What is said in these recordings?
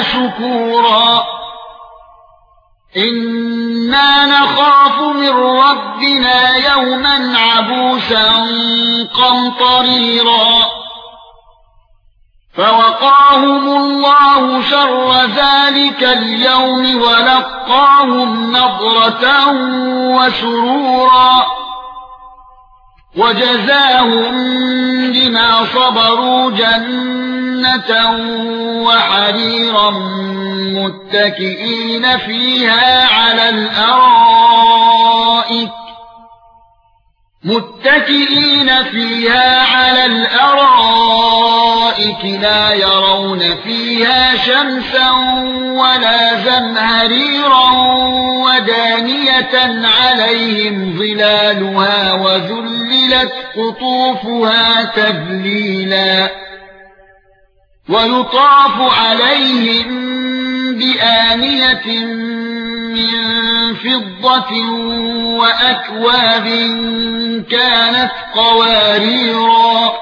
شكورا. إنا نخاف من ربنا يوما عبوسا قمطريرا. فوقاهم الله شر ذلك اليوم ولقاهم نضرة وسرورا. وجزاهم بما صبروا جنة وحريرا متكئين فيها على الأرائك متكئين فيها على الارائك لا يرون فيها شمسا ولا زمهريرا ودانية عليهم ظلالها وذللت قطوفها تذليلا ويطاف عليهم بآنية من فضة وأكواب كانت قواريرا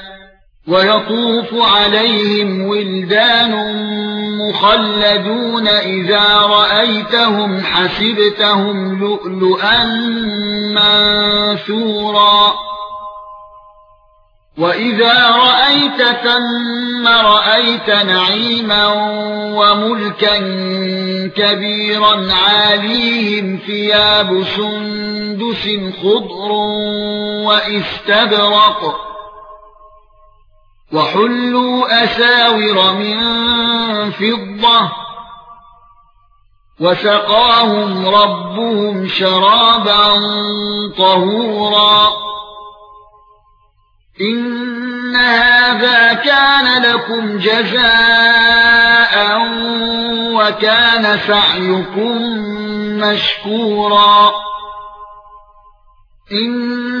ويطوف عليهم ولدان مخلدون إذا رأيتهم حسبتهم لؤلؤا منثورا. وَإِذَا رَأَيْتَ ثَمَّ رَأَيْتَ نَعِيمًا وَمُلْكًا كَبِيرًا عَالِيهِمْ ثِيَابُ سُندُسٍ خُضْرٌ وَإِسْتَبْرَقٌ وَحُلُّوا أَسَاوِرَ مِن فِضَّةٍ وَسَقَاهُمْ رَبُّهُمْ شَرَابًا طَهُورًا. إن هذا كان لكم جزاء وكان سعيكم مشكورا. نحن